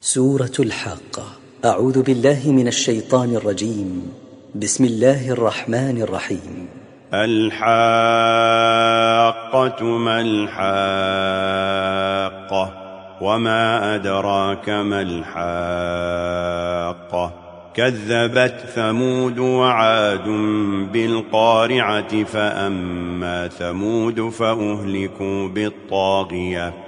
سورة الحاقة أعوذ بالله من الشيطان الرجيم. بسم الله الرحمن الرحيم. الحاقة ما الحاقة؟ وما أدراك ما الحاقة؟ كذبت ثمود وعاد بالقارعة فأما ثمود فأهلكوا بالطاغية.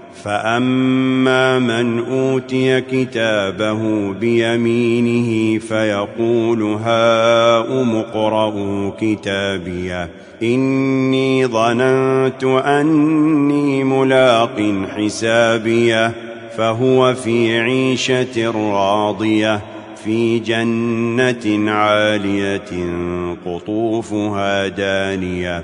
فأما من أوتي كتابه بيمينه فيقول هاؤم أمقرأ كتابي إني ظننت أني ملاق حسابي فهو في عيشة راضية في جنة عالية قطوفها دانيه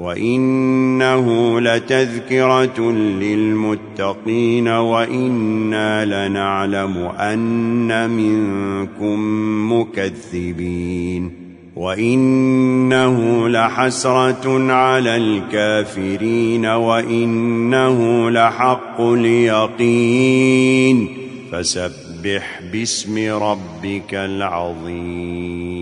وَإِنَّهُ لَتَذْكِرَةٌ لِّلْمُتَّقِينَ وَإِنَّا لَنَعْلَمُ أَنَّ مِنكُم مُّكَذِّبِينَ وَإِنَّهُ لَحَسْرَةٌ عَلَى الْكَافِرِينَ وَإِنَّهُ لَحَقُّ الْيَقِينِ فَسَبِّحْ بِاسْمِ رَبِّكَ الْعَظِيمِ